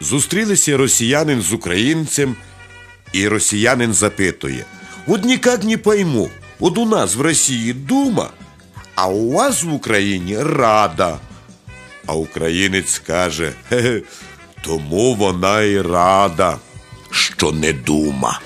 Зустрілися росіянин з українцем, і росіянин запитує: От нікак не пойму, от у нас в Росії дума, а у вас в Україні рада. А українець каже: «Хе-хе, тому вона і рада, що не дума.